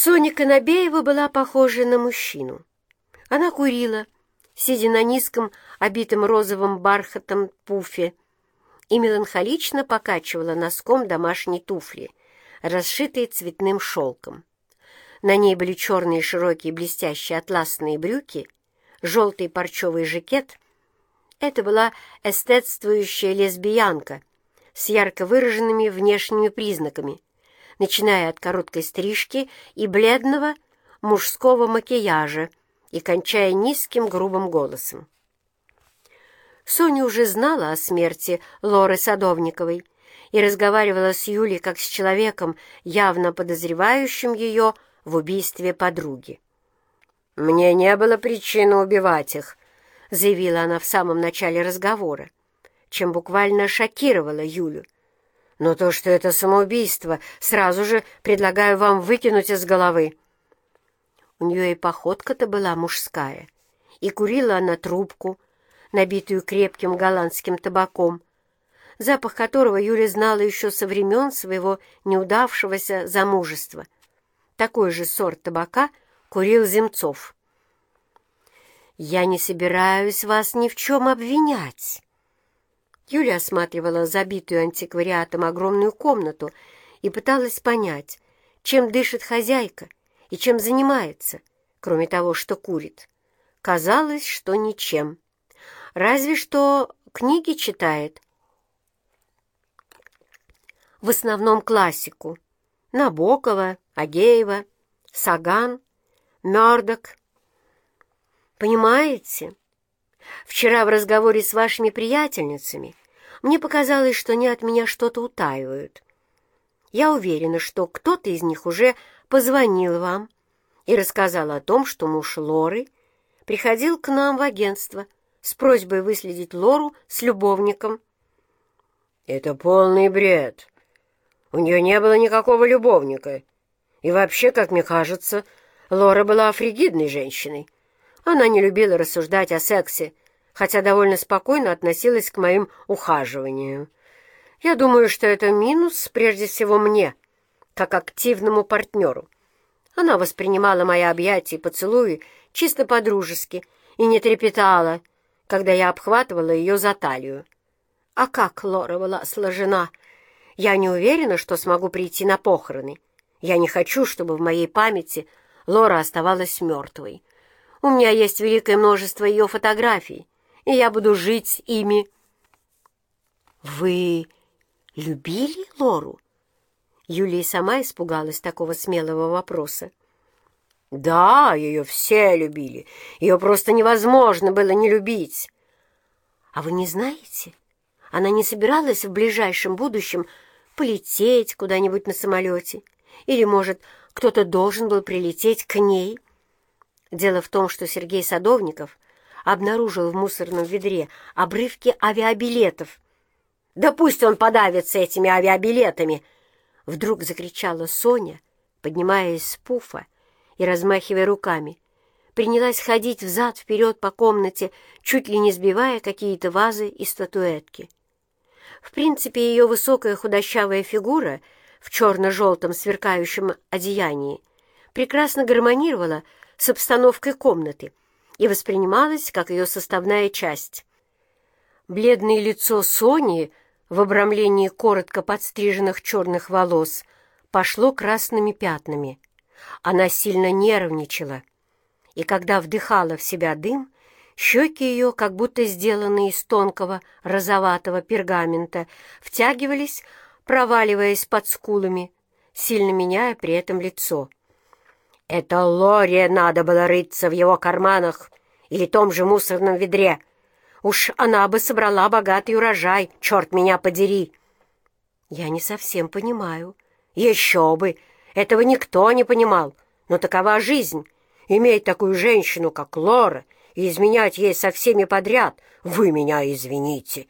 Соня Конобеева была похожа на мужчину. Она курила, сидя на низком, обитом розовым бархатом пуфе, и меланхолично покачивала носком домашней туфли, расшитой цветным шелком. На ней были черные широкие блестящие атласные брюки, желтый парчевый жакет. Это была эстетствующая лесбиянка с ярко выраженными внешними признаками, начиная от короткой стрижки и бледного мужского макияжа и кончая низким грубым голосом. Соня уже знала о смерти Лоры Садовниковой и разговаривала с Юлей как с человеком, явно подозревающим ее в убийстве подруги. «Мне не было причины убивать их», — заявила она в самом начале разговора, чем буквально шокировала Юлю. «Но то, что это самоубийство, сразу же предлагаю вам выкинуть из головы». У нее и походка-то была мужская, и курила она трубку, набитую крепким голландским табаком, запах которого Юля знала еще со времен своего неудавшегося замужества. Такой же сорт табака курил Земцов. «Я не собираюсь вас ни в чем обвинять». Юля осматривала забитую антиквариатом огромную комнату и пыталась понять, чем дышит хозяйка и чем занимается, кроме того, что курит. Казалось, что ничем. Разве что книги читает. В основном классику. Набокова, Агеева, Саган, Мёрдок. Понимаете, вчера в разговоре с вашими приятельницами мне показалось, что они от меня что-то утаивают. Я уверена, что кто-то из них уже позвонил вам и рассказал о том, что муж Лоры приходил к нам в агентство — с просьбой выследить Лору с любовником. «Это полный бред. У нее не было никакого любовника. И вообще, как мне кажется, Лора была фригидной женщиной. Она не любила рассуждать о сексе, хотя довольно спокойно относилась к моим ухаживаниям. Я думаю, что это минус прежде всего мне, как активному партнеру. Она воспринимала мои объятия и поцелуи чисто по-дружески и не трепетала, когда я обхватывала ее за талию. А как Лора была сложена! Я не уверена, что смогу прийти на похороны. Я не хочу, чтобы в моей памяти Лора оставалась мертвой. У меня есть великое множество ее фотографий, и я буду жить ими. Вы любили Лору? Юлия сама испугалась такого смелого вопроса. Да, ее все любили. Ее просто невозможно было не любить. А вы не знаете, она не собиралась в ближайшем будущем полететь куда-нибудь на самолете? Или, может, кто-то должен был прилететь к ней? Дело в том, что Сергей Садовников обнаружил в мусорном ведре обрывки авиабилетов. «Да пусть он подавится этими авиабилетами!» Вдруг закричала Соня, поднимаясь с пуфа, и размахивая руками, принялась ходить взад-вперед по комнате, чуть ли не сбивая какие-то вазы и статуэтки. В принципе, ее высокая худощавая фигура в черно-желтом сверкающем одеянии прекрасно гармонировала с обстановкой комнаты и воспринималась как ее составная часть. Бледное лицо Сони в обрамлении коротко подстриженных черных волос пошло красными пятнами. Она сильно нервничала, и когда вдыхала в себя дым, щеки ее, как будто сделанные из тонкого розоватого пергамента, втягивались, проваливаясь под скулами, сильно меняя при этом лицо. «Это Лоре надо было рыться в его карманах или том же мусорном ведре. Уж она бы собрала богатый урожай, черт меня подери!» «Я не совсем понимаю». «Еще бы! Этого никто не понимал, но такова жизнь. Иметь такую женщину, как Лора, и изменять ей со всеми подряд, вы меня извините.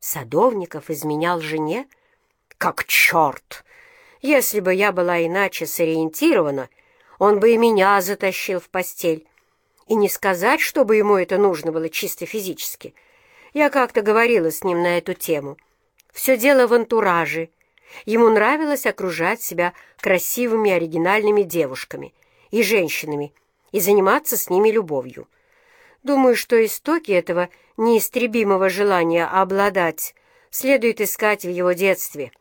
Садовников изменял жене? Как черт! Если бы я была иначе сориентирована, он бы и меня затащил в постель. И не сказать, чтобы ему это нужно было чисто физически. Я как-то говорила с ним на эту тему. Все дело в антураже, Ему нравилось окружать себя красивыми оригинальными девушками и женщинами и заниматься с ними любовью. Думаю, что истоки этого неистребимого желания обладать следует искать в его детстве.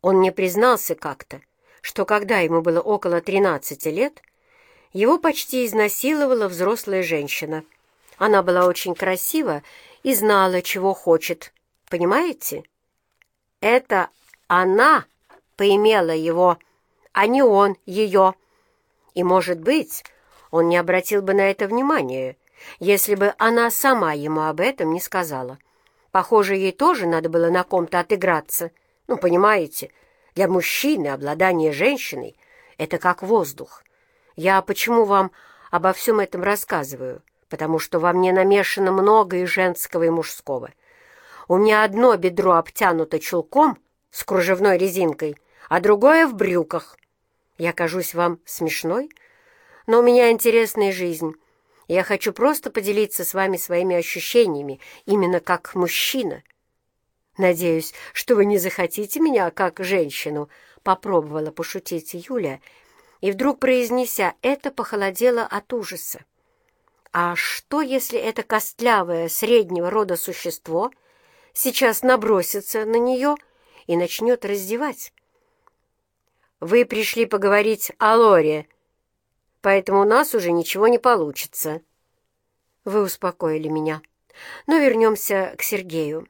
Он мне признался как-то, что когда ему было около 13 лет, его почти изнасиловала взрослая женщина. Она была очень красива и знала, чего хочет. Понимаете? Это она поимела его, а не он ее. И, может быть, он не обратил бы на это внимания, если бы она сама ему об этом не сказала. Похоже, ей тоже надо было на ком-то отыграться. Ну, понимаете, для мужчины обладание женщиной — это как воздух. Я почему вам обо всем этом рассказываю? Потому что во мне намешано много и женского, и мужского. У меня одно бедро обтянуто чулком с кружевной резинкой, а другое в брюках. Я кажусь вам смешной? Но у меня интересная жизнь. Я хочу просто поделиться с вами своими ощущениями, именно как мужчина. Надеюсь, что вы не захотите меня как женщину, попробовала пошутить Юля, и вдруг, произнеся это, похолодела от ужаса. А что, если это костлявое среднего рода существо сейчас набросится на нее и начнет раздевать? Вы пришли поговорить о Лоре, поэтому у нас уже ничего не получится. Вы успокоили меня. Но вернемся к Сергею.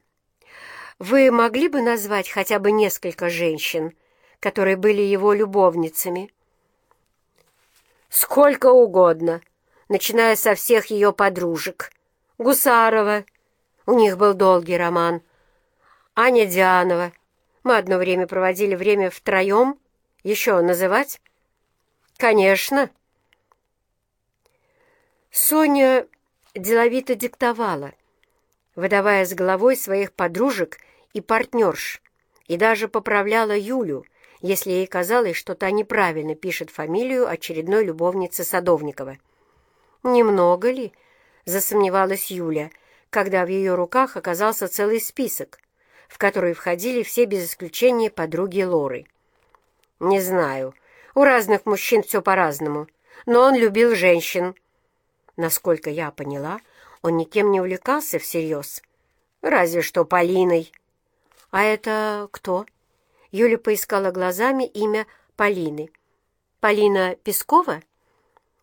Вы могли бы назвать хотя бы несколько женщин, которые были его любовницами? Сколько угодно, начиная со всех ее подружек. Гусарова, у них был долгий роман. Аня Дианова. Мы одно время проводили время втроем. Еще называть? Конечно. Соня деловито диктовала, выдавая с головой своих подружек и партнерш, и даже поправляла Юлю, если ей казалось, что та неправильно пишет фамилию очередной любовницы Садовникова. «Немного ли?» — засомневалась Юля, когда в ее руках оказался целый список, в который входили все без исключения подруги Лоры. «Не знаю. У разных мужчин все по-разному. Но он любил женщин». Насколько я поняла, он никем не увлекался всерьез. Разве что Полиной. А это кто? Юля поискала глазами имя Полины. Полина Пескова?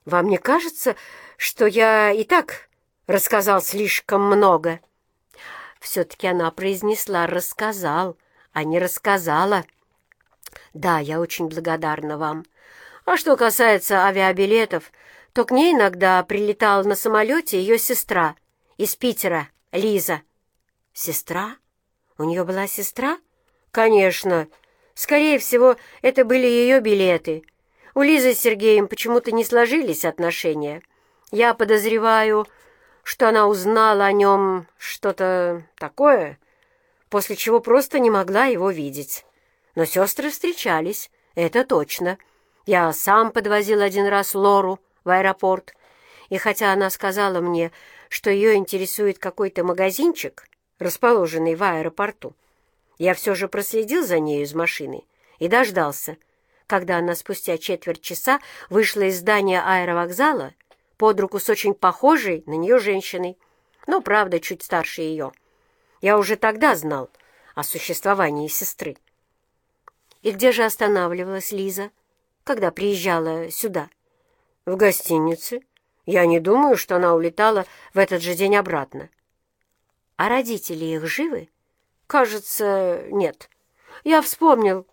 Вам не кажется, что я и так рассказал слишком много? Все-таки она произнесла «рассказал», а не «рассказала». Да, я очень благодарна вам. А что касается авиабилетов, то к ней иногда прилетала на самолете ее сестра из Питера, Лиза. Сестра? У нее была сестра? Конечно. Скорее всего, это были ее билеты. У Лизы с Сергеем почему-то не сложились отношения. Я подозреваю, что она узнала о нем что-то такое, после чего просто не могла его видеть. Но сестры встречались, это точно. Я сам подвозил один раз Лору, в аэропорт, и хотя она сказала мне, что ее интересует какой-то магазинчик, расположенный в аэропорту, я все же проследил за нею из машины и дождался, когда она спустя четверть часа вышла из здания аэровокзала под руку с очень похожей на нее женщиной, но, правда, чуть старше ее. Я уже тогда знал о существовании сестры. И где же останавливалась Лиза, когда приезжала сюда? В гостинице. Я не думаю, что она улетала в этот же день обратно. А родители их живы? Кажется, нет. Я вспомнил.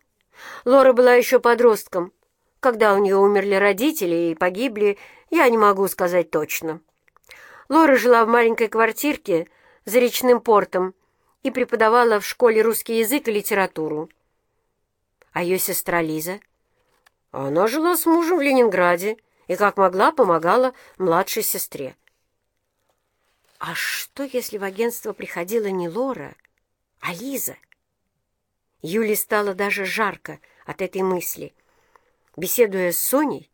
Лора была еще подростком. Когда у нее умерли родители и погибли, я не могу сказать точно. Лора жила в маленькой квартирке за речным портом и преподавала в школе русский язык и литературу. А ее сестра Лиза? Она жила с мужем в Ленинграде и как могла помогала младшей сестре. А что, если в агентство приходила не Лора, а Лиза? Юле стало даже жарко от этой мысли. Беседуя с Соней,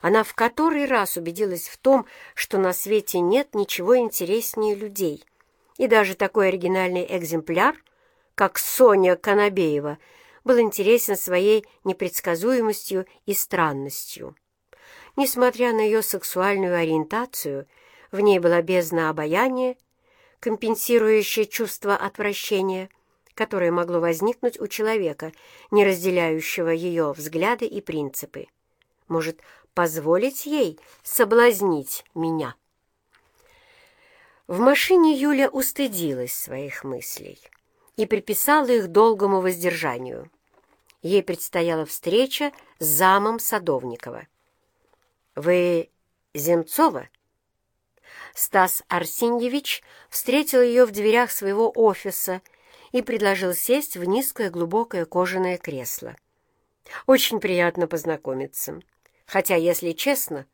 она в который раз убедилась в том, что на свете нет ничего интереснее людей. И даже такой оригинальный экземпляр, как Соня Конобеева, был интересен своей непредсказуемостью и странностью. Несмотря на ее сексуальную ориентацию, в ней была бездна обаяния, компенсирующее чувство отвращения, которое могло возникнуть у человека, не разделяющего ее взгляды и принципы. Может, позволить ей соблазнить меня? В машине Юля устыдилась своих мыслей и приписала их долгому воздержанию. Ей предстояла встреча с замом Садовникова. «Вы Земцова?» Стас Арсеньевич встретил ее в дверях своего офиса и предложил сесть в низкое глубокое кожаное кресло. «Очень приятно познакомиться. Хотя, если честно,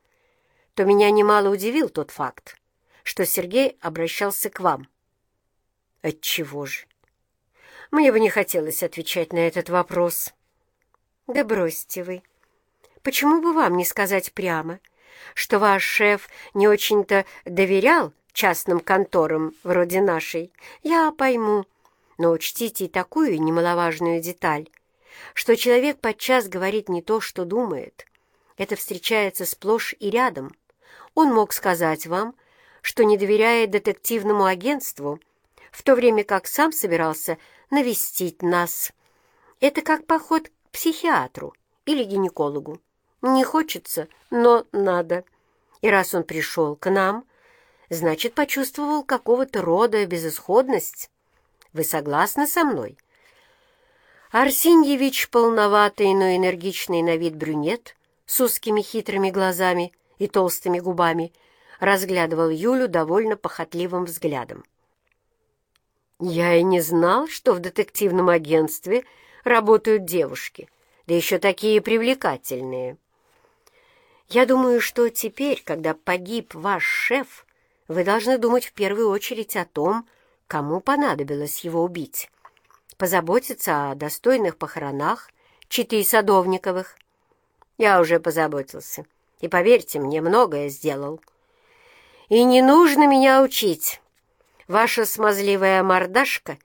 то меня немало удивил тот факт, что Сергей обращался к вам». «Отчего же?» Мне бы не хотелось отвечать на этот вопрос. Да бросьте вы. Почему бы вам не сказать прямо, что ваш шеф не очень-то доверял частным конторам вроде нашей? Я пойму. Но учтите и такую немаловажную деталь, что человек подчас говорит не то, что думает. Это встречается сплошь и рядом. Он мог сказать вам, что не доверяет детективному агентству, в то время как сам собирался навестить нас. Это как поход к психиатру или гинекологу. Не хочется, но надо. И раз он пришел к нам, значит, почувствовал какого-то рода безысходность. Вы согласны со мной? Арсеньевич, полноватый, но энергичный на вид брюнет, с узкими хитрыми глазами и толстыми губами, разглядывал Юлю довольно похотливым взглядом. Я и не знал, что в детективном агентстве работают девушки, да еще такие привлекательные. Я думаю, что теперь, когда погиб ваш шеф, вы должны думать в первую очередь о том, кому понадобилось его убить. Позаботиться о достойных похоронах Читы Садовниковых. Я уже позаботился, и, поверьте мне, многое сделал. И не нужно меня учить. Ваша смазливая мордашка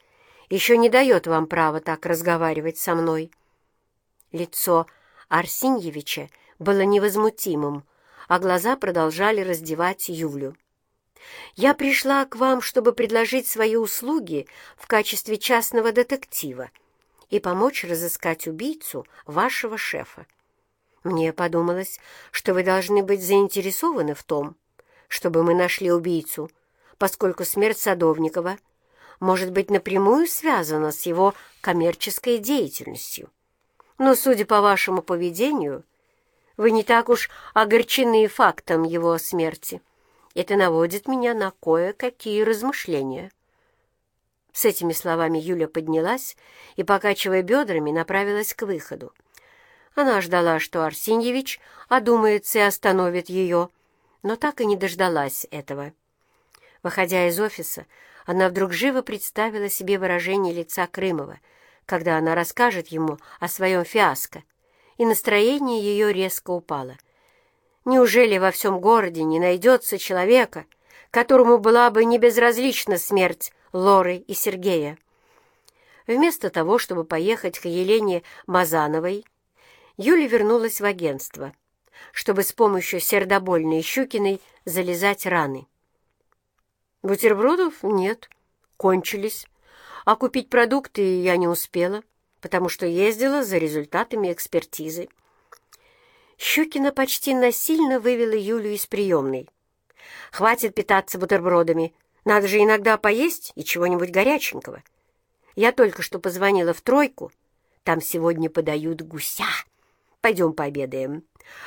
еще не дает вам права так разговаривать со мной». Лицо Арсеньевича было невозмутимым, а глаза продолжали раздевать Юлю. «Я пришла к вам, чтобы предложить свои услуги в качестве частного детектива и помочь разыскать убийцу вашего шефа. Мне подумалось, что вы должны быть заинтересованы в том, чтобы мы нашли убийцу, поскольку смерть Садовникова может быть напрямую связана с его коммерческой деятельностью. Но, судя по вашему поведению, вы не так уж огорчены фактом его смерти. Это наводит меня на кое-какие размышления. С этими словами Юля поднялась и, покачивая бедрами, направилась к выходу. Она ждала, что Арсеньевич одумается и остановит ее, но так и не дождалась этого. Выходя из офиса, она вдруг живо представила себе выражение лица Крымова, когда она расскажет ему о своем фиаско, и настроение ее резко упало. Неужели во всем городе не найдется человека, которому была бы не безразлична смерть Лоры и Сергея? Вместо того, чтобы поехать к Елене Мазановой, Юля вернулась в агентство, чтобы с помощью сердобольной Щукиной залезать раны. Бутербродов нет, кончились. А купить продукты я не успела, потому что ездила за результатами экспертизы. Щукина почти насильно вывела Юлю из приемной. «Хватит питаться бутербродами. Надо же иногда поесть и чего-нибудь горяченького. Я только что позвонила в тройку. Там сегодня подают гуся. Пойдем пообедаем.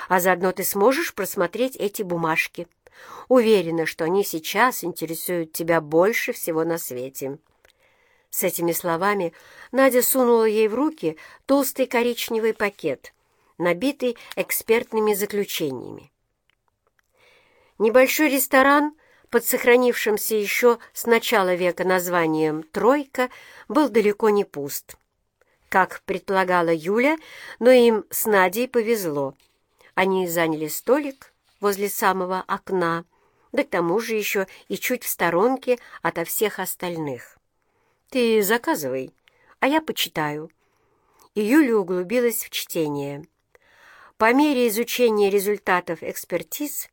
А заодно ты сможешь просмотреть эти бумажки». Уверена, что они сейчас интересуют тебя больше всего на свете». С этими словами Надя сунула ей в руки толстый коричневый пакет, набитый экспертными заключениями. Небольшой ресторан под сохранившимся еще с начала века названием «Тройка» был далеко не пуст. Как предполагала Юля, но им с Надей повезло. Они заняли столик возле самого окна, да к тому же еще и чуть в сторонке ото всех остальных. «Ты заказывай, а я почитаю». и Юля углубилась в чтение. По мере изучения результатов экспертиз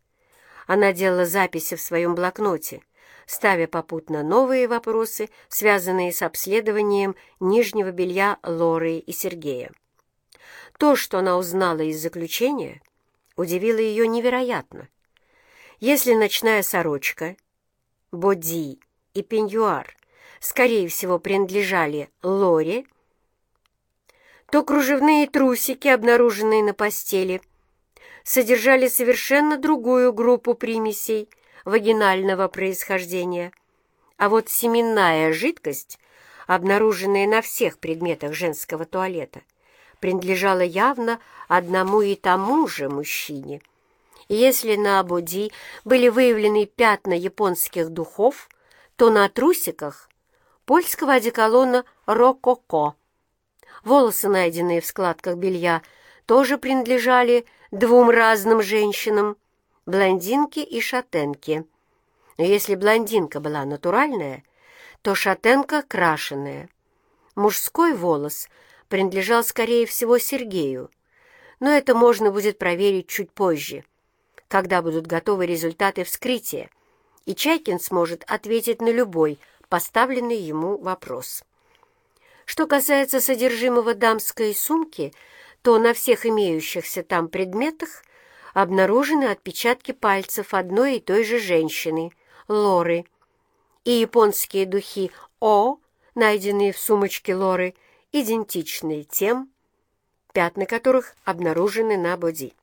она делала записи в своем блокноте, ставя попутно новые вопросы, связанные с обследованием нижнего белья Лоры и Сергея. То, что она узнала из заключения, удивило ее невероятно. Если ночная сорочка, боди и пеньюар, скорее всего, принадлежали Лоре, то кружевные трусики, обнаруженные на постели, содержали совершенно другую группу примесей вагинального происхождения. А вот семенная жидкость, обнаруженная на всех предметах женского туалета, принадлежала явно одному и тому же мужчине. И если на Абуди были выявлены пятна японских духов, то на трусиках польского одеколона «Рококо». Волосы, найденные в складках белья, тоже принадлежали двум разным женщинам — блондинке и шатенке. Но если блондинка была натуральная, то шатенка — крашеная. Мужской волос принадлежал, скорее всего, Сергею, но это можно будет проверить чуть позже, когда будут готовы результаты вскрытия, и Чайкин сможет ответить на любой поставленный ему вопрос. Что касается содержимого дамской сумки, то на всех имеющихся там предметах обнаружены отпечатки пальцев одной и той же женщины, Лоры, и японские духи О, найденные в сумочке Лоры, идентичны тем, пятна которых обнаружены на боди.